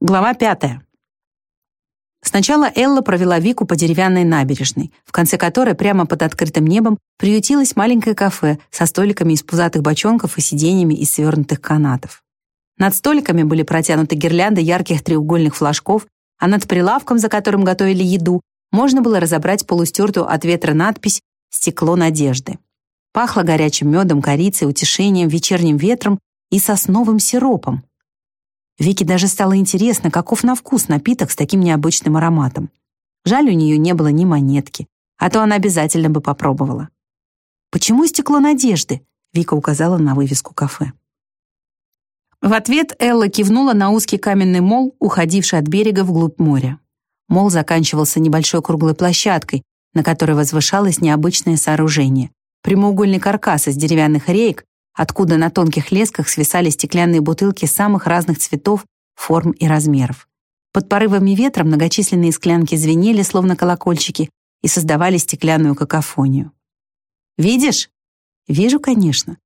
Глава пятая. Сначала Элла провела Вику по деревянной набережной, в конце которой прямо под открытым небом приютилось маленькое кафе со столиками из пузатых бочонков и сиденьями из свернутых канатов. Над столиками были протянуты гирлянды ярких треугольных флажков, а над прилавком, за которым готовили еду, можно было разобрать полустертую от ветра надпись «Стекло надежды». Пахло горячим медом, корицей, утешением, вечерним ветром и сосновым сиропом. Вике даже стало интересно, каков на вкус напиток с таким необычным ароматом. Жаль, у нее не было ни монетки, а то она обязательно бы попробовала. «Почему стекло надежды?» Вика указала на вывеску кафе. В ответ Элла кивнула на узкий каменный мол, уходивший от берега вглубь моря. Мол заканчивался небольшой круглой площадкой, на которой возвышалось необычное сооружение. Прямоугольный каркас из деревянных рейк, откуда на тонких лесках свисали стеклянные бутылки самых разных цветов, форм и размеров. Под порывами ветра многочисленные склянки звенели, словно колокольчики, и создавали стеклянную какофонию. «Видишь?» «Вижу, конечно».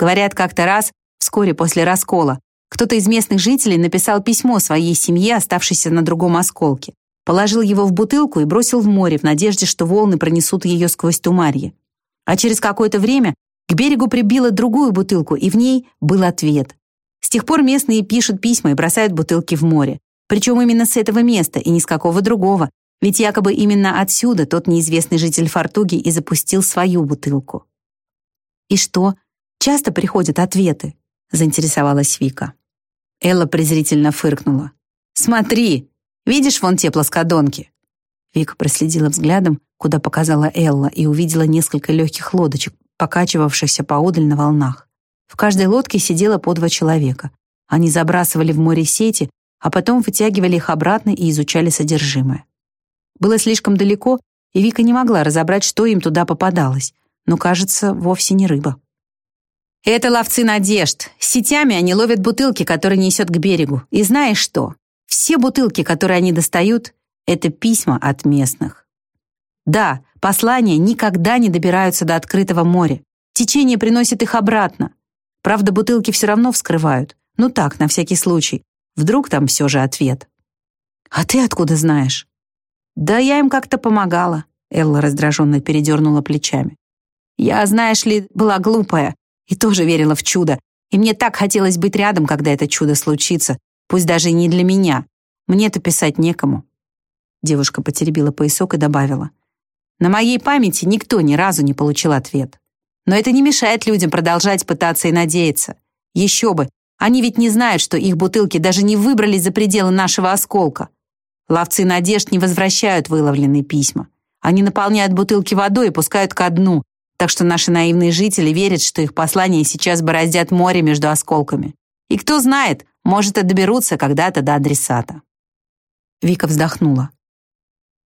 Говорят, как-то раз, вскоре после раскола, кто-то из местных жителей написал письмо своей семье, оставшейся на другом осколке, положил его в бутылку и бросил в море в надежде, что волны пронесут ее сквозь тумарье. А через какое-то время к берегу прибила другую бутылку, и в ней был ответ. С тех пор местные пишут письма и бросают бутылки в море. Причем именно с этого места и ни с какого другого. Ведь якобы именно отсюда тот неизвестный житель Фортуги и запустил свою бутылку. «И что, часто приходят ответы?» — заинтересовалась Вика. Элла презрительно фыркнула. «Смотри, видишь вон те плоскодонки?» Вика проследила взглядом, куда показала Элла, и увидела несколько легких лодочек, покачивавшихся поодаль на волнах. В каждой лодке сидело по два человека. Они забрасывали в море сети, а потом вытягивали их обратно и изучали содержимое. Было слишком далеко, и Вика не могла разобрать, что им туда попадалось, но, кажется, вовсе не рыба. «Это ловцы надежд. Сетями они ловят бутылки, которые несет к берегу. И знаешь что? Все бутылки, которые они достают, это письма от местных. Да, Послания никогда не добираются до открытого моря. Течение приносит их обратно. Правда, бутылки все равно вскрывают. Ну так, на всякий случай. Вдруг там все же ответ. «А ты откуда знаешь?» «Да я им как-то помогала», — Элла раздраженно передернула плечами. «Я, знаешь ли, была глупая и тоже верила в чудо. И мне так хотелось быть рядом, когда это чудо случится, пусть даже не для меня. Мне-то писать некому». Девушка потеребила поясок и добавила. На моей памяти никто ни разу не получил ответ. Но это не мешает людям продолжать пытаться и надеяться. Еще бы, они ведь не знают, что их бутылки даже не выбрались за пределы нашего осколка. Ловцы надежд не возвращают выловленные письма. Они наполняют бутылки водой и пускают ко дну, так что наши наивные жители верят, что их послания сейчас бороздят море между осколками. И кто знает, может, и доберутся когда-то до адресата. Вика вздохнула.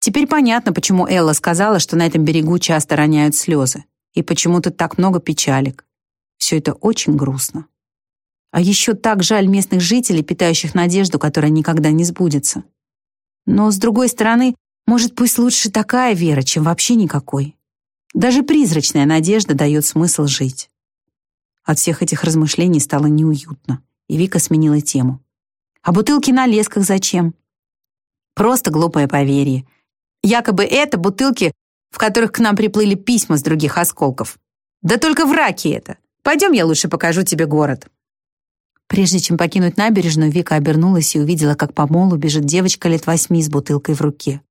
Теперь понятно, почему Элла сказала, что на этом берегу часто роняют слезы, и почему тут так много печалек. Все это очень грустно. А еще так жаль местных жителей, питающих надежду, которая никогда не сбудется. Но, с другой стороны, может, пусть лучше такая вера, чем вообще никакой. Даже призрачная надежда дает смысл жить. От всех этих размышлений стало неуютно, и Вика сменила тему. «А бутылки на лесках зачем?» «Просто глупое поверье. Якобы это бутылки, в которых к нам приплыли письма с других осколков. Да только враки это. Пойдем, я лучше покажу тебе город». Прежде чем покинуть набережную, Вика обернулась и увидела, как по молу бежит девочка лет восьми с бутылкой в руке.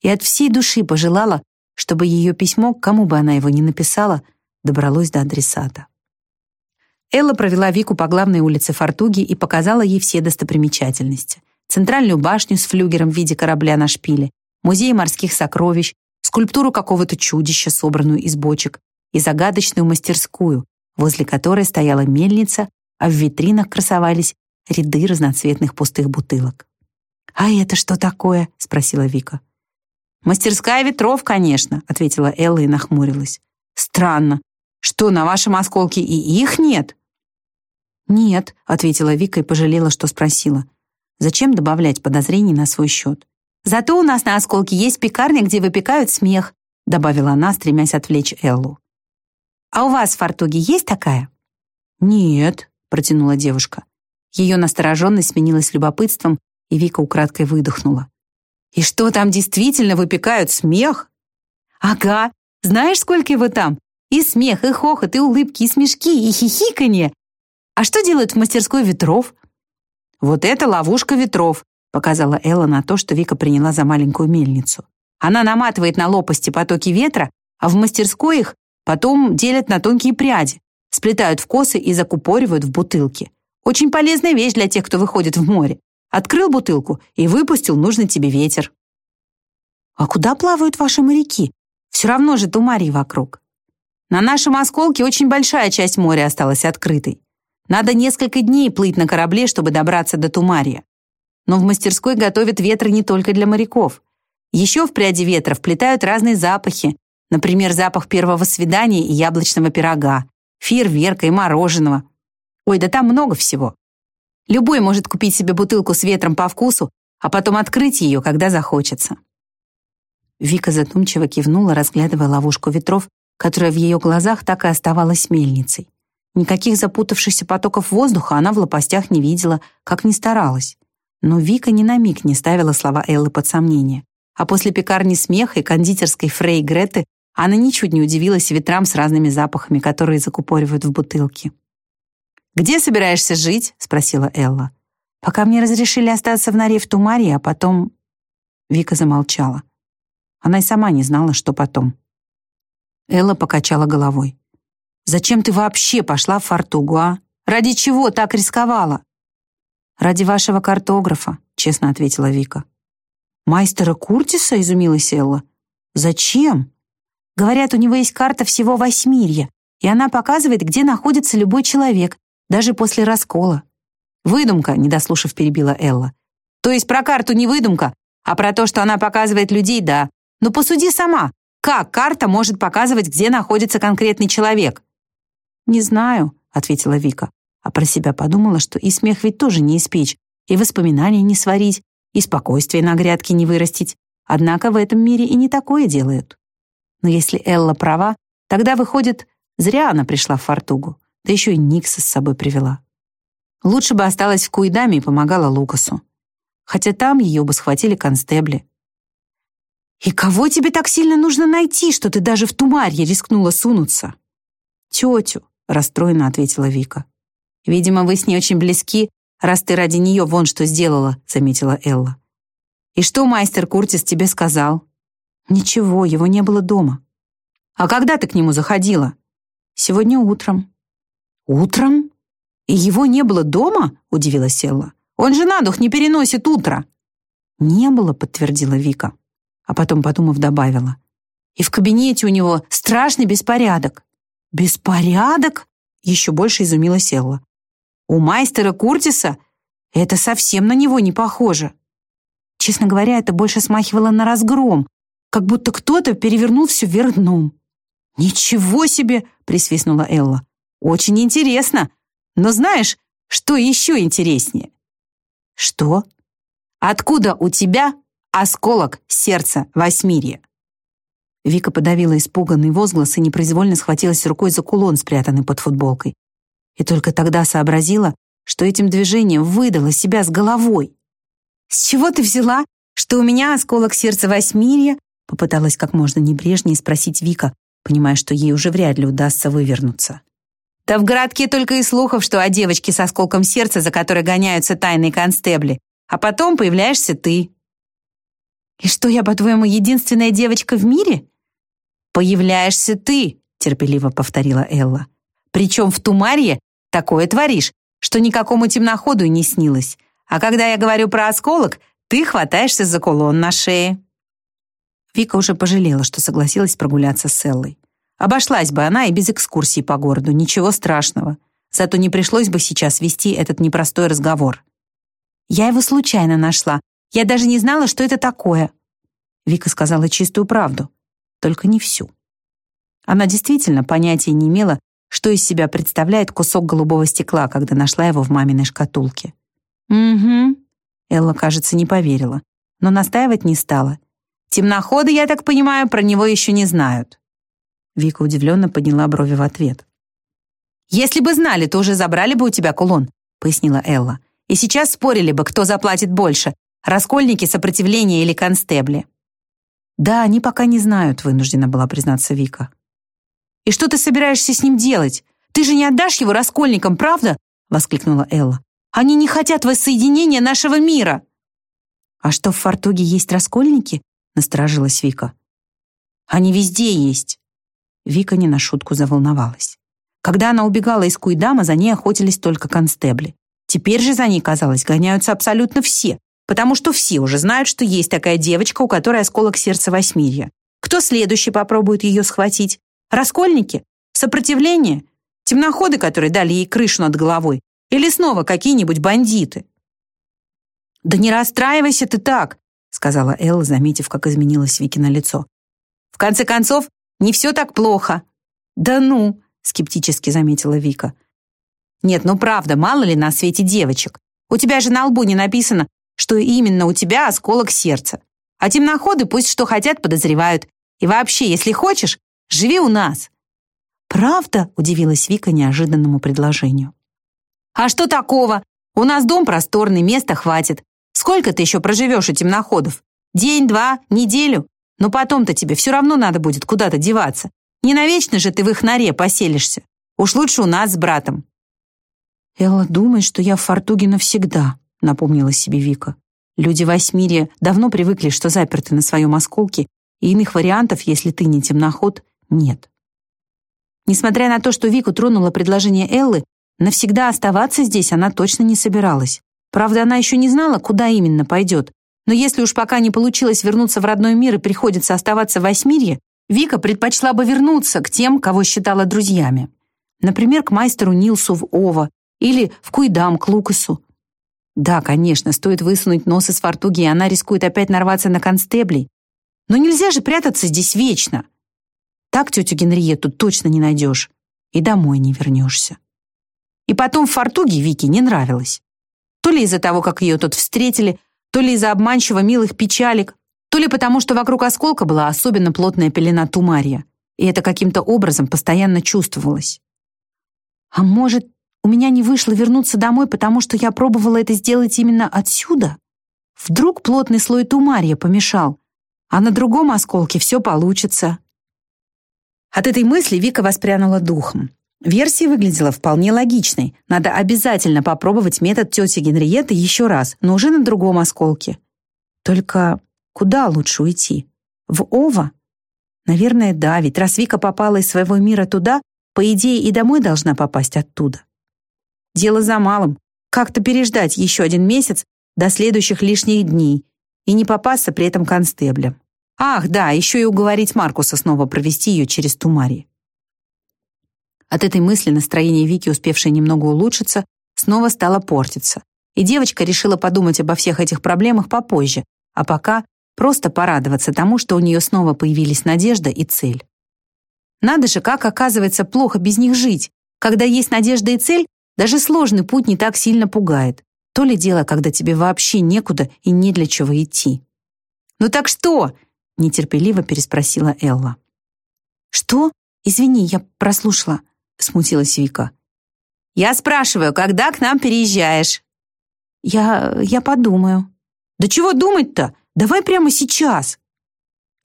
И от всей души пожелала, чтобы ее письмо, кому бы она его ни написала, добралось до адресата. Элла провела Вику по главной улице Фортуги и показала ей все достопримечательности. Центральную башню с флюгером в виде корабля на шпиле, музей морских сокровищ, скульптуру какого-то чудища, собранную из бочек, и загадочную мастерскую, возле которой стояла мельница, а в витринах красовались ряды разноцветных пустых бутылок. «А это что такое?» — спросила Вика. «Мастерская ветров, конечно», — ответила Элла и нахмурилась. «Странно. Что, на вашем осколке и их нет?» «Нет», — ответила Вика и пожалела, что спросила. «Зачем добавлять подозрений на свой счет? Зато у нас на осколке есть пекарня, где выпекают смех», добавила она, стремясь отвлечь Эллу. «А у вас в Фортуге есть такая?» «Нет», протянула девушка. Ее настороженность сменилась любопытством, и Вика украдкой выдохнула. «И что, там действительно выпекают смех?» «Ага. Знаешь, сколько его там? И смех, и хохот, и улыбки, и смешки, и хихиканье. А что делают в мастерской ветров?» «Вот это ловушка ветров», показала Элла на то, что Вика приняла за маленькую мельницу. Она наматывает на лопасти потоки ветра, а в мастерской их потом делят на тонкие пряди, сплетают в косы и закупоривают в бутылки. Очень полезная вещь для тех, кто выходит в море. Открыл бутылку и выпустил нужный тебе ветер. А куда плавают ваши моряки? Все равно же тумарий вокруг. На нашем осколке очень большая часть моря осталась открытой. Надо несколько дней плыть на корабле, чтобы добраться до Тумария. Но в мастерской готовят ветры не только для моряков. Еще в пряди ветра вплетают разные запахи, например, запах первого свидания и яблочного пирога, фейерверка и мороженого. Ой, да там много всего. Любой может купить себе бутылку с ветром по вкусу, а потом открыть ее, когда захочется. Вика задумчиво кивнула, разглядывая ловушку ветров, которая в ее глазах так и оставалась мельницей. Никаких запутавшихся потоков воздуха она в лопастях не видела, как ни старалась. Но Вика ни на миг не ставила слова Эллы под сомнение. А после пекарни смеха и кондитерской Фрей Греты она ничуть не удивилась ветрам с разными запахами, которые закупоривают в бутылки. «Где собираешься жить?» — спросила Элла. «Пока мне разрешили остаться в норе в Тумаре, а потом...» Вика замолчала. Она и сама не знала, что потом. Элла покачала головой. «Зачем ты вообще пошла в Фортугу, а? Ради чего так рисковала?» «Ради вашего картографа», — честно ответила Вика. «Майстера Куртиса?» — изумилась Элла. «Зачем?» «Говорят, у него есть карта всего Восьмирья, и она показывает, где находится любой человек, даже после раскола». «Выдумка», — не дослушав, перебила Элла. «То есть про карту не выдумка, а про то, что она показывает людей, да. Но посуди сама, как карта может показывать, где находится конкретный человек?» «Не знаю», — ответила Вика а про себя подумала, что и смех ведь тоже не испечь, и воспоминания не сварить, и спокойствие на грядке не вырастить. Однако в этом мире и не такое делают. Но если Элла права, тогда, выходит, зря она пришла в Фортугу, да еще и Никса с собой привела. Лучше бы осталась в Куидаме и помогала Лукасу. Хотя там ее бы схватили констебли. «И кого тебе так сильно нужно найти, что ты даже в Тумарье рискнула сунуться?» «Тетю», — расстроенно ответила Вика. Видимо, вы с ней очень близки, раз ты ради нее вон что сделала», — заметила Элла. «И что майстер Куртис тебе сказал?» «Ничего, его не было дома». «А когда ты к нему заходила?» «Сегодня утром». «Утром? И его не было дома?» — удивилась Элла. «Он же на дух не переносит утро». «Не было», — подтвердила Вика. А потом, подумав, добавила. «И в кабинете у него страшный беспорядок». «Беспорядок?» — еще больше изумилась Элла. У майстера Куртиса это совсем на него не похоже. Честно говоря, это больше смахивало на разгром, как будто кто-то перевернул все вверх дном. «Ничего себе!» — присвистнула Элла. «Очень интересно. Но знаешь, что еще интереснее?» «Что?» «Откуда у тебя осколок сердца Восьмирья?» Вика подавила испуганный возглас и непроизвольно схватилась рукой за кулон, спрятанный под футболкой и только тогда сообразила, что этим движением выдала себя с головой. «С чего ты взяла, что у меня осколок сердца восьмирья?» попыталась как можно небрежнее спросить Вика, понимая, что ей уже вряд ли удастся вывернуться. «Да в городке только и слухов, что о девочке с осколком сердца, за которой гоняются тайные констебли, а потом появляешься ты». «И что, я, по-твоему, единственная девочка в мире?» «Появляешься ты», — терпеливо повторила Элла. Причем в Тумарье такое творишь, что никакому темноходу не снилось. А когда я говорю про осколок, ты хватаешься за кулон на шее». Вика уже пожалела, что согласилась прогуляться с Эллой. Обошлась бы она и без экскурсии по городу, ничего страшного. Зато не пришлось бы сейчас вести этот непростой разговор. «Я его случайно нашла. Я даже не знала, что это такое». Вика сказала чистую правду, только не всю. Она действительно понятия не имела, что из себя представляет кусок голубого стекла, когда нашла его в маминой шкатулке. «Угу». Элла, кажется, не поверила, но настаивать не стала. «Темноходы, я так понимаю, про него еще не знают». Вика удивленно подняла брови в ответ. «Если бы знали, то уже забрали бы у тебя кулон», — пояснила Элла. И сейчас спорили бы, кто заплатит больше, раскольники, сопротивление или констебли. Да, они пока не знают, вынуждена была признаться Вика. И что ты собираешься с ним делать? Ты же не отдашь его раскольникам, правда? воскликнула Элла. Они не хотят воссоединения нашего мира. А что в Фортуге есть раскольники? насторожилась Вика. Они везде есть. Вика не на шутку заволновалась. Когда она убегала из Куйдама, за ней охотились только констебли. Теперь же за ней, казалось, гоняются абсолютно все, потому что все уже знают, что есть такая девочка, у которой осколок сердца восьмирья. Кто следующий попробует ее схватить? Раскольники? Сопротивление? Темноходы, которые дали ей крышу над головой? Или снова какие-нибудь бандиты? «Да не расстраивайся ты так», сказала Элла, заметив, как изменилось Викино лицо. «В конце концов, не все так плохо». «Да ну», скептически заметила Вика. «Нет, ну правда, мало ли на свете девочек. У тебя же на лбу не написано, что именно у тебя осколок сердца. А темноходы пусть что хотят подозревают. И вообще, если хочешь, живи у нас». «Правда?» — удивилась Вика неожиданному предложению. «А что такого? У нас дом просторный, места хватит. Сколько ты еще проживешь у темноходов? День, два, неделю? Но потом-то тебе все равно надо будет куда-то деваться. Не навечно же ты в их норе поселишься. Уж лучше у нас с братом». «Элла думает, что я в Фортуге навсегда», — напомнила себе Вика. «Люди в Восьмире давно привыкли, что заперты на своем осколке, и иных вариантов, если ты не темноход, нет». Несмотря на то, что Вику тронуло предложение Эллы, навсегда оставаться здесь она точно не собиралась. Правда, она еще не знала, куда именно пойдет. Но если уж пока не получилось вернуться в родной мир и приходится оставаться в Восьмирье, Вика предпочла бы вернуться к тем, кого считала друзьями. Например, к мастеру Нилсу в Ова или в Куйдам к Лукасу. Да, конечно, стоит высунуть нос из фортуги, и она рискует опять нарваться на констеблей. Но нельзя же прятаться здесь вечно. Так тетю Генриетту точно не найдешь. И домой не вернешься. И потом в фортуге Вике не нравилось. То ли из-за того, как ее тут встретили, то ли из-за обманчиво милых печалек, то ли потому, что вокруг осколка была особенно плотная пелена тумария, и это каким-то образом постоянно чувствовалось. А может, у меня не вышло вернуться домой, потому что я пробовала это сделать именно отсюда? Вдруг плотный слой тумария помешал, а на другом осколке все получится. От этой мысли Вика воспрянула духом. Версия выглядела вполне логичной. Надо обязательно попробовать метод тети Генриетты еще раз, но уже на другом осколке. Только Куда лучше уйти? В Ова? Наверное, да, ведь раз Вика попала из своего мира туда, по идее, и домой должна попасть оттуда. Дело за малым. Как-то переждать еще один месяц до следующих лишних дней и не попасться при этом констеблем. Ах, да, еще и уговорить Маркуса снова провести ее через Тумари. От этой мысли настроение Вики, успевшее немного улучшиться, снова стало портиться. И девочка решила подумать обо всех этих проблемах попозже, а пока Просто порадоваться тому, что у нее снова появились надежда и цель. Надо же, как оказывается плохо без них жить. Когда есть надежда и цель, даже сложный путь не так сильно пугает. То ли дело, когда тебе вообще некуда и не для чего идти. «Ну так что?» — нетерпеливо переспросила Элла. «Что? Извини, я прослушала», — смутилась Вика. «Я спрашиваю, когда к нам переезжаешь?» «Я... я подумаю». «Да чего думать-то? Давай прямо сейчас!»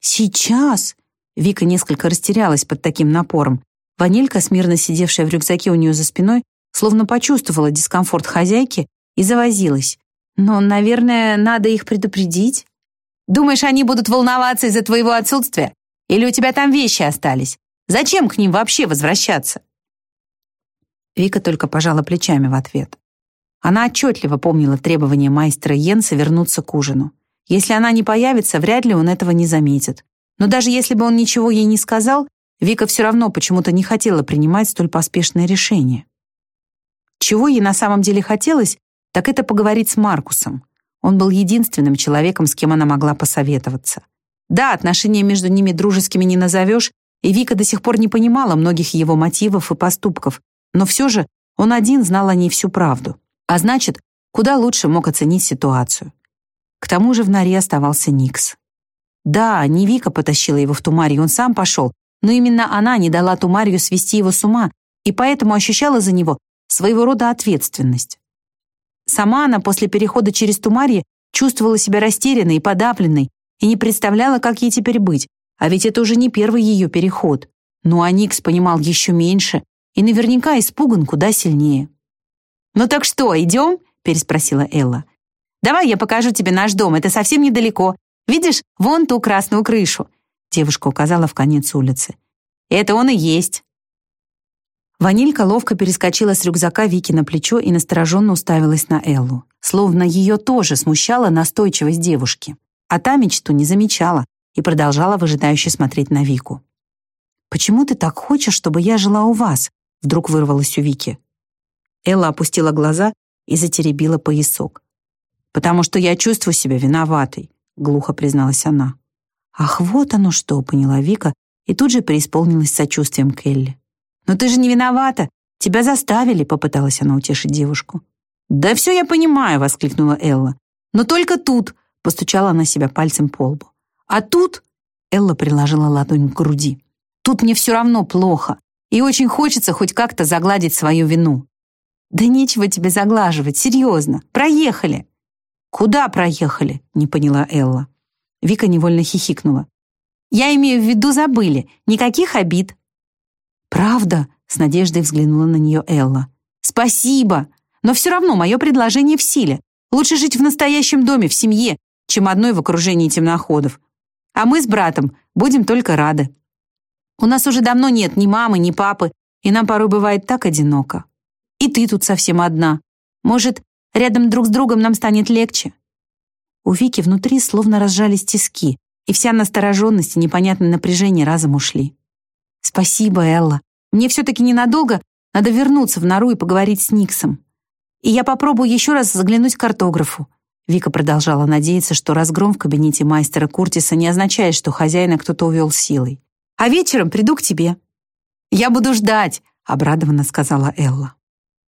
«Сейчас?» Вика несколько растерялась под таким напором. Ванилька, смирно сидевшая в рюкзаке у нее за спиной, словно почувствовала дискомфорт хозяйки и завозилась. «Но, наверное, надо их предупредить». «Думаешь, они будут волноваться из-за твоего отсутствия? Или у тебя там вещи остались? Зачем к ним вообще возвращаться?» Вика только пожала плечами в ответ. Она отчетливо помнила требование майстра Йенса вернуться к ужину. Если она не появится, вряд ли он этого не заметит. Но даже если бы он ничего ей не сказал, Вика все равно почему-то не хотела принимать столь поспешное решение. Чего ей на самом деле хотелось, так это поговорить с Маркусом. Он был единственным человеком, с кем она могла посоветоваться. Да, отношения между ними дружескими не назовешь, и Вика до сих пор не понимала многих его мотивов и поступков, но все же он один знал о ней всю правду. А значит, куда лучше мог оценить ситуацию. К тому же в норе оставался Никс. Да, не Вика потащила его в Тумарию, он сам пошел, но именно она не дала Тумарию свести его с ума и поэтому ощущала за него своего рода ответственность. Сама она после перехода через Тумарье чувствовала себя растерянной и подавленной и не представляла, как ей теперь быть. А ведь это уже не первый ее переход. Ну а Никс понимал еще меньше и наверняка испуган куда сильнее. «Ну так что, идем?» — переспросила Элла. «Давай я покажу тебе наш дом, это совсем недалеко. Видишь, вон ту красную крышу». Девушка указала в конец улицы. «Это он и есть». Ванилька ловко перескочила с рюкзака Вики на плечо и настороженно уставилась на Эллу, словно ее тоже смущала настойчивость девушки. А та мечту не замечала и продолжала выжидающе смотреть на Вику. «Почему ты так хочешь, чтобы я жила у вас?» вдруг вырвалась у Вики. Элла опустила глаза и затеребила поясок. «Потому что я чувствую себя виноватой», глухо призналась она. «Ах, вот оно что!» — поняла Вика и тут же преисполнилась сочувствием к Элли. «Но ты же не виновата! Тебя заставили!» — попыталась она утешить девушку. «Да все я понимаю!» — воскликнула Элла. «Но только тут!» — постучала она себя пальцем по лбу. «А тут...» — Элла приложила ладонь к груди. «Тут мне все равно плохо, и очень хочется хоть как-то загладить свою вину». «Да нечего тебе заглаживать, серьезно. Проехали!» «Куда проехали?» — не поняла Элла. Вика невольно хихикнула. «Я имею в виду забыли. Никаких обид. «Правда?» — с надеждой взглянула на нее Элла. «Спасибо! Но все равно мое предложение в силе. Лучше жить в настоящем доме, в семье, чем одной в окружении темноходов. А мы с братом будем только рады. У нас уже давно нет ни мамы, ни папы, и нам порой бывает так одиноко. И ты тут совсем одна. Может, рядом друг с другом нам станет легче?» У Вики внутри словно разжались тиски, и вся настороженность и непонятное напряжение разом ушли. «Спасибо, Элла. Мне все-таки ненадолго надо вернуться в нору и поговорить с Никсом. И я попробую еще раз заглянуть к картографу». Вика продолжала надеяться, что разгром в кабинете мастера Куртиса не означает, что хозяина кто-то увел силой. «А вечером приду к тебе». «Я буду ждать», — обрадованно сказала Элла.